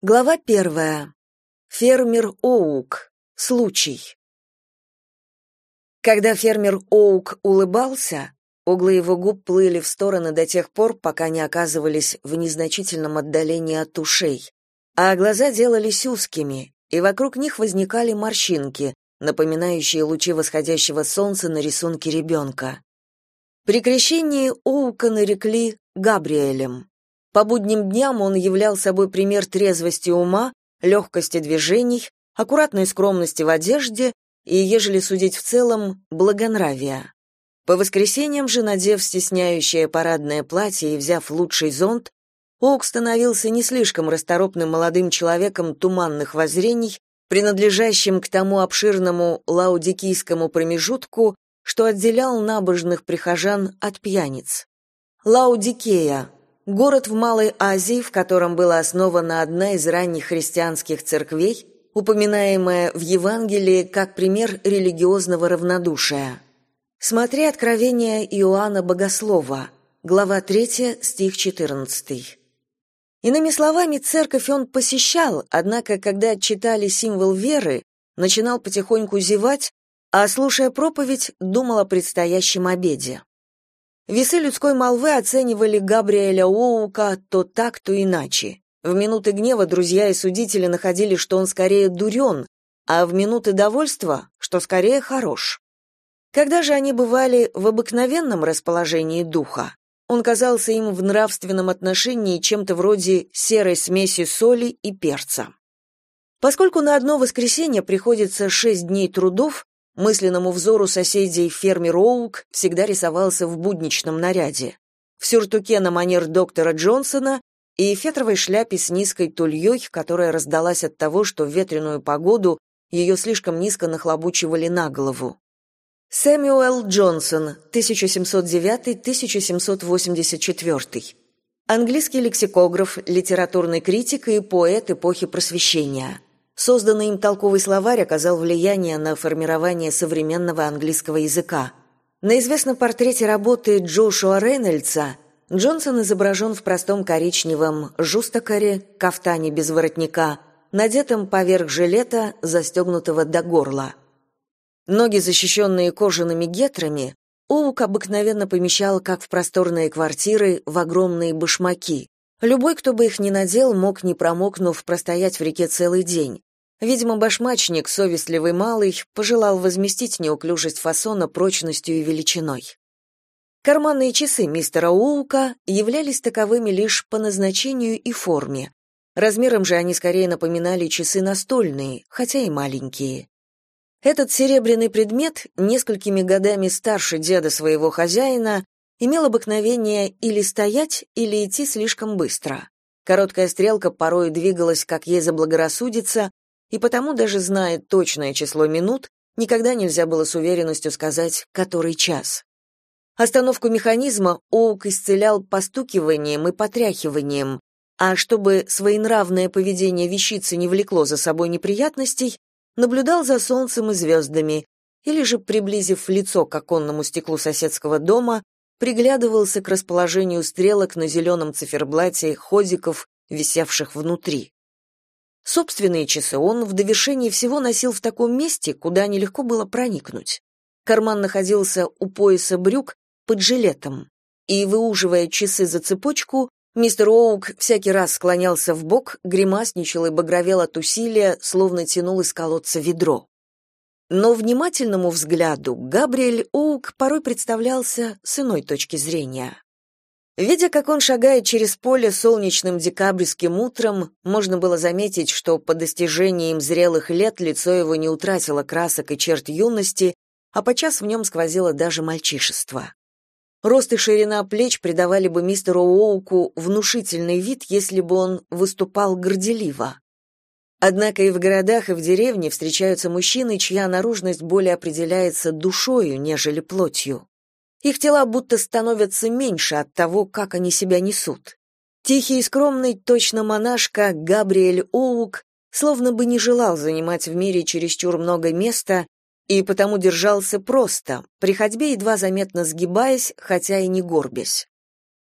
Глава первая. Фермер Оук. Случай. Когда фермер Оук улыбался, углы его губ плыли в стороны до тех пор, пока не оказывались в незначительном отдалении от ушей, а глаза делались узкими, и вокруг них возникали морщинки, напоминающие лучи восходящего солнца на рисунке ребенка. При крещении Оука нарекли Габриэлем. По будним дням он являл собой пример трезвости ума, легкости движений, аккуратной скромности в одежде и, ежели судить в целом, благонравия. По воскресеньям же, надев стесняющее парадное платье и взяв лучший зонт, Оук становился не слишком расторопным молодым человеком туманных воззрений, принадлежащим к тому обширному лаудикийскому промежутку, что отделял набожных прихожан от пьяниц. Лаудикея Город в Малой Азии, в котором была основана одна из ранних христианских церквей, упоминаемая в Евангелии как пример религиозного равнодушия. Смотри Откровение Иоанна Богослова, глава 3, стих 14. Иными словами, церковь он посещал, однако, когда читали символ веры, начинал потихоньку зевать, а, слушая проповедь, думал о предстоящем обеде. Весы людской молвы оценивали Габриэля Оука то так, то иначе. В минуты гнева друзья и судители находили, что он скорее дурен, а в минуты довольства, что скорее хорош. Когда же они бывали в обыкновенном расположении духа, он казался им в нравственном отношении чем-то вроде серой смеси соли и перца. Поскольку на одно воскресенье приходится шесть дней трудов, Мысленному взору соседей фермер Оук всегда рисовался в будничном наряде. В сюртуке на манер доктора Джонсона и фетровой шляпе с низкой тульей, которая раздалась от того, что в ветреную погоду ее слишком низко нахлобучивали на голову. Сэмюэл Джонсон, 1709-1784. Английский лексикограф, литературный критик и поэт эпохи Просвещения. Созданный им толковый словарь оказал влияние на формирование современного английского языка. На известном портрете работы Джошуа Рейнольдса Джонсон изображен в простом коричневом жустокаре, кафтане без воротника, надетом поверх жилета, застегнутого до горла. Ноги, защищенные кожаными гетрами, Оук обыкновенно помещал, как в просторные квартиры, в огромные башмаки. Любой, кто бы их ни надел, мог, не промокнув, простоять в реке целый день. Видимо, башмачник, совестливый малый, пожелал возместить неуклюжесть фасона прочностью и величиной. Карманные часы мистера Уука являлись таковыми лишь по назначению и форме. Размером же они скорее напоминали часы настольные, хотя и маленькие. Этот серебряный предмет, несколькими годами старше деда своего хозяина, имел обыкновение или стоять, или идти слишком быстро. Короткая стрелка порой двигалась, как ей заблагорассудится, и потому даже зная точное число минут, никогда нельзя было с уверенностью сказать, который час. Остановку механизма Оук исцелял постукиванием и потряхиванием, а чтобы своенравное поведение вещицы не влекло за собой неприятностей, наблюдал за солнцем и звездами, или же, приблизив лицо к оконному стеклу соседского дома, приглядывался к расположению стрелок на зеленом циферблате ходиков, висевших внутри. Собственные часы он в довершении всего носил в таком месте, куда нелегко было проникнуть. Карман находился у пояса брюк под жилетом, и, выуживая часы за цепочку, мистер Оук всякий раз склонялся в бок, гримасничал и багровел от усилия, словно тянул из колодца ведро. Но внимательному взгляду Габриэль Оук порой представлялся с иной точки зрения. Видя, как он шагает через поле солнечным декабрьским утром, можно было заметить, что по достижении им зрелых лет лицо его не утратило красок и черт юности, а подчас в нем сквозило даже мальчишество. Рост и ширина плеч придавали бы мистеру Уоуку внушительный вид, если бы он выступал горделиво. Однако и в городах, и в деревне встречаются мужчины, чья наружность более определяется душою, нежели плотью. Их тела будто становятся меньше от того, как они себя несут. Тихий и скромный, точно монашка Габриэль Оук словно бы не желал занимать в мире чересчур много места и потому держался просто, при ходьбе едва заметно сгибаясь, хотя и не горбясь.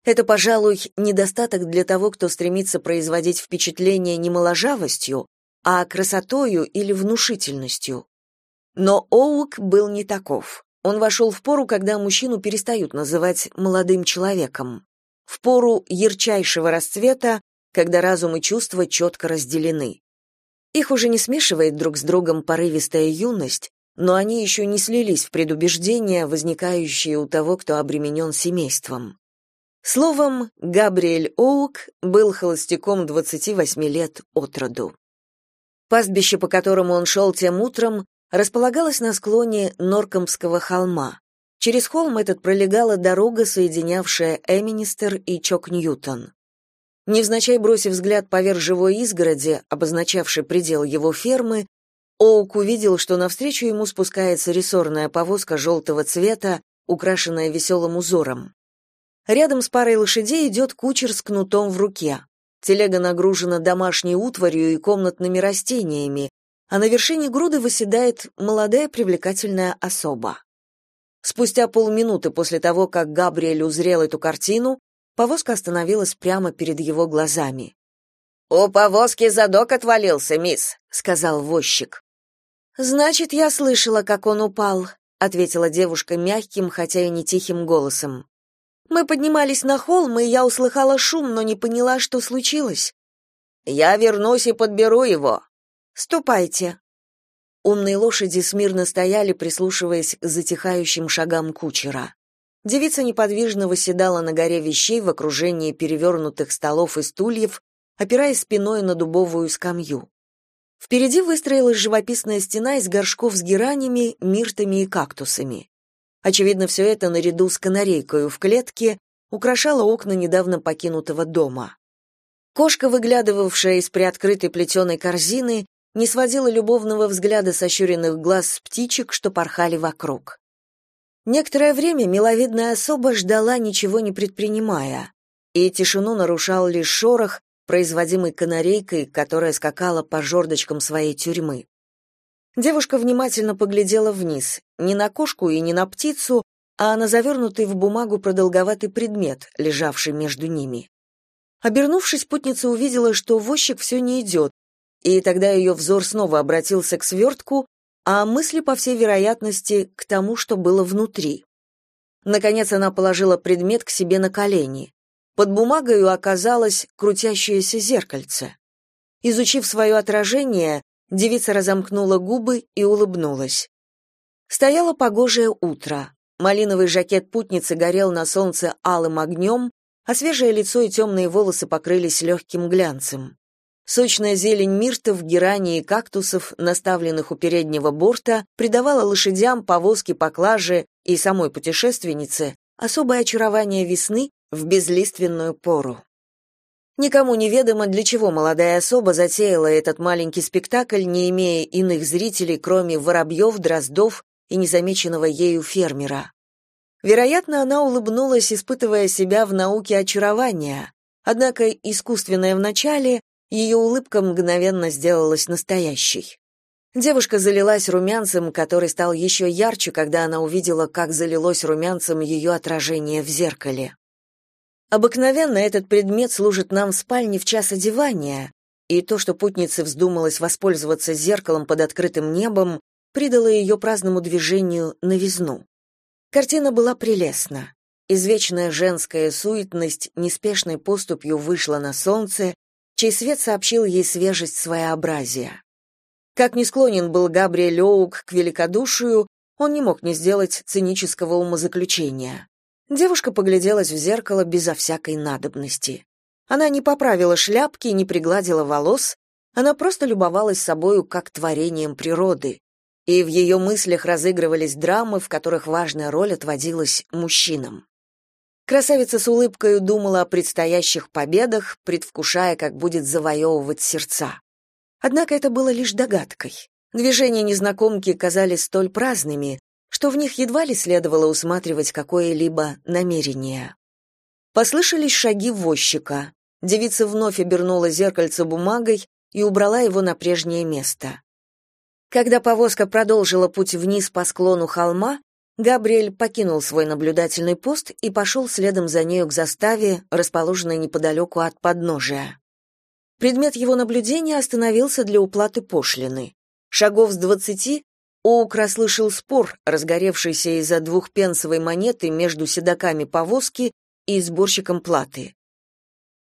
Это, пожалуй, недостаток для того, кто стремится производить впечатление не моложавостью, а красотою или внушительностью. Но Оук был не таков. Он вошел в пору, когда мужчину перестают называть молодым человеком. В пору ярчайшего расцвета, когда разум и чувства четко разделены. Их уже не смешивает друг с другом порывистая юность, но они еще не слились в предубеждения, возникающие у того, кто обременен семейством. Словом, Габриэль Оук был холостяком 28 лет от роду. Пастбище, по которому он шел тем утром, располагалось на склоне Норкомского холма. Через холм этот пролегала дорога, соединявшая Эминистер и Чок-Ньютон. Невзначай бросив взгляд поверх живой изгороди, обозначавшей предел его фермы, Оук увидел, что навстречу ему спускается рессорная повозка желтого цвета, украшенная веселым узором. Рядом с парой лошадей идет кучер с кнутом в руке. Телега нагружена домашней утварью и комнатными растениями, а на вершине груды восседает молодая привлекательная особа. Спустя полминуты после того, как Габриэль узрел эту картину, повозка остановилась прямо перед его глазами. «У повозки задок отвалился, мисс», — сказал возчик. «Значит, я слышала, как он упал», — ответила девушка мягким, хотя и не тихим голосом. Мы поднимались на холм, и я услыхала шум, но не поняла, что случилось. Я вернусь и подберу его. Ступайте. Умные лошади смирно стояли, прислушиваясь к затихающим шагам кучера. Девица неподвижно восседала на горе вещей в окружении перевернутых столов и стульев, опираясь спиной на дубовую скамью. Впереди выстроилась живописная стена из горшков с геранями, миртами и кактусами. Очевидно, все это наряду с канарейкой в клетке украшало окна недавно покинутого дома. Кошка, выглядывавшая из приоткрытой плетеной корзины, не сводила любовного взгляда сощуренных глаз с птичек, что порхали вокруг. Некоторое время миловидная особа ждала, ничего не предпринимая, и тишину нарушал лишь шорох, производимый канарейкой, которая скакала по жердочкам своей тюрьмы. Девушка внимательно поглядела вниз, не на кошку и не на птицу, а на завернутый в бумагу продолговатый предмет, лежавший между ними. Обернувшись, путница увидела, что возчик все не идет, и тогда ее взор снова обратился к свертку, а мысли, по всей вероятности, к тому, что было внутри. Наконец она положила предмет к себе на колени. Под бумагою оказалось крутящееся зеркальце. Изучив свое отражение, Девица разомкнула губы и улыбнулась. Стояло погожее утро. Малиновый жакет путницы горел на солнце алым огнем, а свежее лицо и темные волосы покрылись легким глянцем. Сочная зелень миртов, герани и кактусов, наставленных у переднего борта, придавала лошадям, повозке, поклаже и самой путешественнице особое очарование весны в безлиственную пору. Никому не ведомо, для чего молодая особа затеяла этот маленький спектакль, не имея иных зрителей, кроме воробьев, дроздов и незамеченного ею фермера. Вероятно, она улыбнулась, испытывая себя в науке очарования, однако искусственная вначале, ее улыбка мгновенно сделалась настоящей. Девушка залилась румянцем, который стал еще ярче, когда она увидела, как залилось румянцем ее отражение в зеркале. Обыкновенно этот предмет служит нам в спальне в час одевания, и то, что путнице вздумалось воспользоваться зеркалом под открытым небом, придало ее праздному движению новизну. Картина была прелестна. Извечная женская суетность неспешной поступью вышла на солнце, чей свет сообщил ей свежесть своеобразия. Как ни склонен был Габриэль Оук к великодушию, он не мог не сделать цинического умозаключения. Девушка погляделась в зеркало безо всякой надобности. Она не поправила шляпки, не пригладила волос, она просто любовалась собою как творением природы. И в ее мыслях разыгрывались драмы, в которых важная роль отводилась мужчинам. Красавица с улыбкой думала о предстоящих победах, предвкушая, как будет завоевывать сердца. Однако это было лишь догадкой. Движения незнакомки казались столь праздными, что в них едва ли следовало усматривать какое-либо намерение. Послышались шаги возчика. Девица вновь обернула зеркальце бумагой и убрала его на прежнее место. Когда повозка продолжила путь вниз по склону холма, Габриэль покинул свой наблюдательный пост и пошел следом за нею к заставе, расположенной неподалеку от подножия. Предмет его наблюдения остановился для уплаты пошлины. Шагов с двадцати Оук расслышал спор, разгоревшийся из-за двухпенсовой монеты между седаками повозки и сборщиком платы.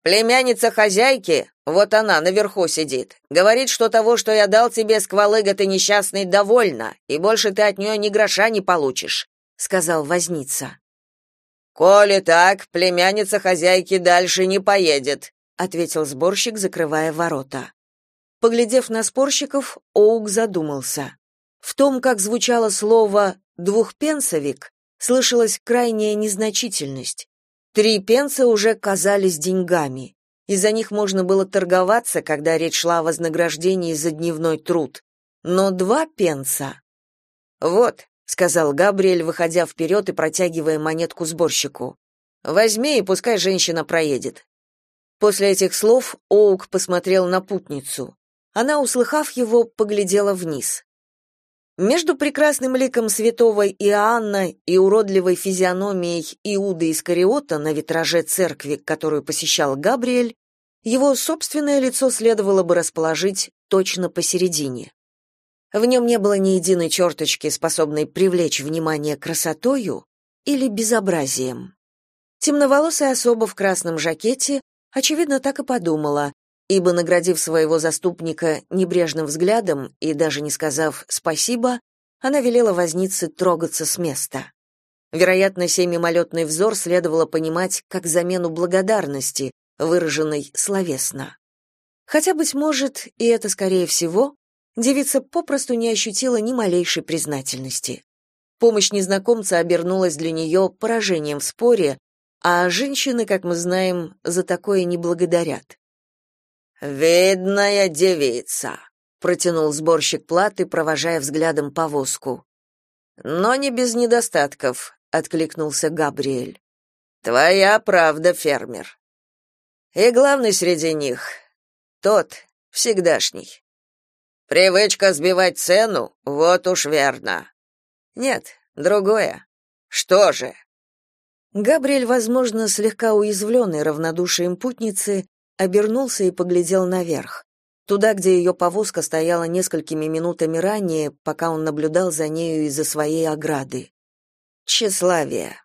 «Племянница хозяйки, вот она наверху сидит, говорит, что того, что я дал тебе, сквалыга ты несчастный, довольна, и больше ты от нее ни гроша не получишь», — сказал возница. «Коли так, племянница хозяйки дальше не поедет», — ответил сборщик, закрывая ворота. Поглядев на спорщиков, Оук задумался. В том, как звучало слово «двухпенсовик», слышалась крайняя незначительность. Три пенса уже казались деньгами. Из-за них можно было торговаться, когда речь шла о вознаграждении за дневной труд. Но два пенса... «Вот», — сказал Габриэль, выходя вперед и протягивая монетку сборщику. «Возьми, и пускай женщина проедет». После этих слов Оук посмотрел на путницу. Она, услыхав его, поглядела вниз. Между прекрасным ликом святого Иоанна и уродливой физиономией Иуды Искариота на витраже церкви, которую посещал Габриэль, его собственное лицо следовало бы расположить точно посередине. В нем не было ни единой черточки, способной привлечь внимание красотою или безобразием. Темноволосая особа в красном жакете, очевидно, так и подумала, ибо, наградив своего заступника небрежным взглядом и даже не сказав «спасибо», она велела вознице трогаться с места. Вероятно, сей мимолетный взор следовало понимать как замену благодарности, выраженной словесно. Хотя, быть может, и это скорее всего, девица попросту не ощутила ни малейшей признательности. Помощь незнакомца обернулась для нее поражением в споре, а женщины, как мы знаем, за такое не благодарят. «Видная девица», — протянул сборщик платы, провожая взглядом повозку. «Но не без недостатков», — откликнулся Габриэль. «Твоя правда, фермер. И главный среди них — тот, всегдашний. Привычка сбивать цену — вот уж верно. Нет, другое. Что же?» Габриэль, возможно, слегка уязвленный равнодушием путницы, обернулся и поглядел наверх, туда, где ее повозка стояла несколькими минутами ранее, пока он наблюдал за нею из-за своей ограды. Тщеславие.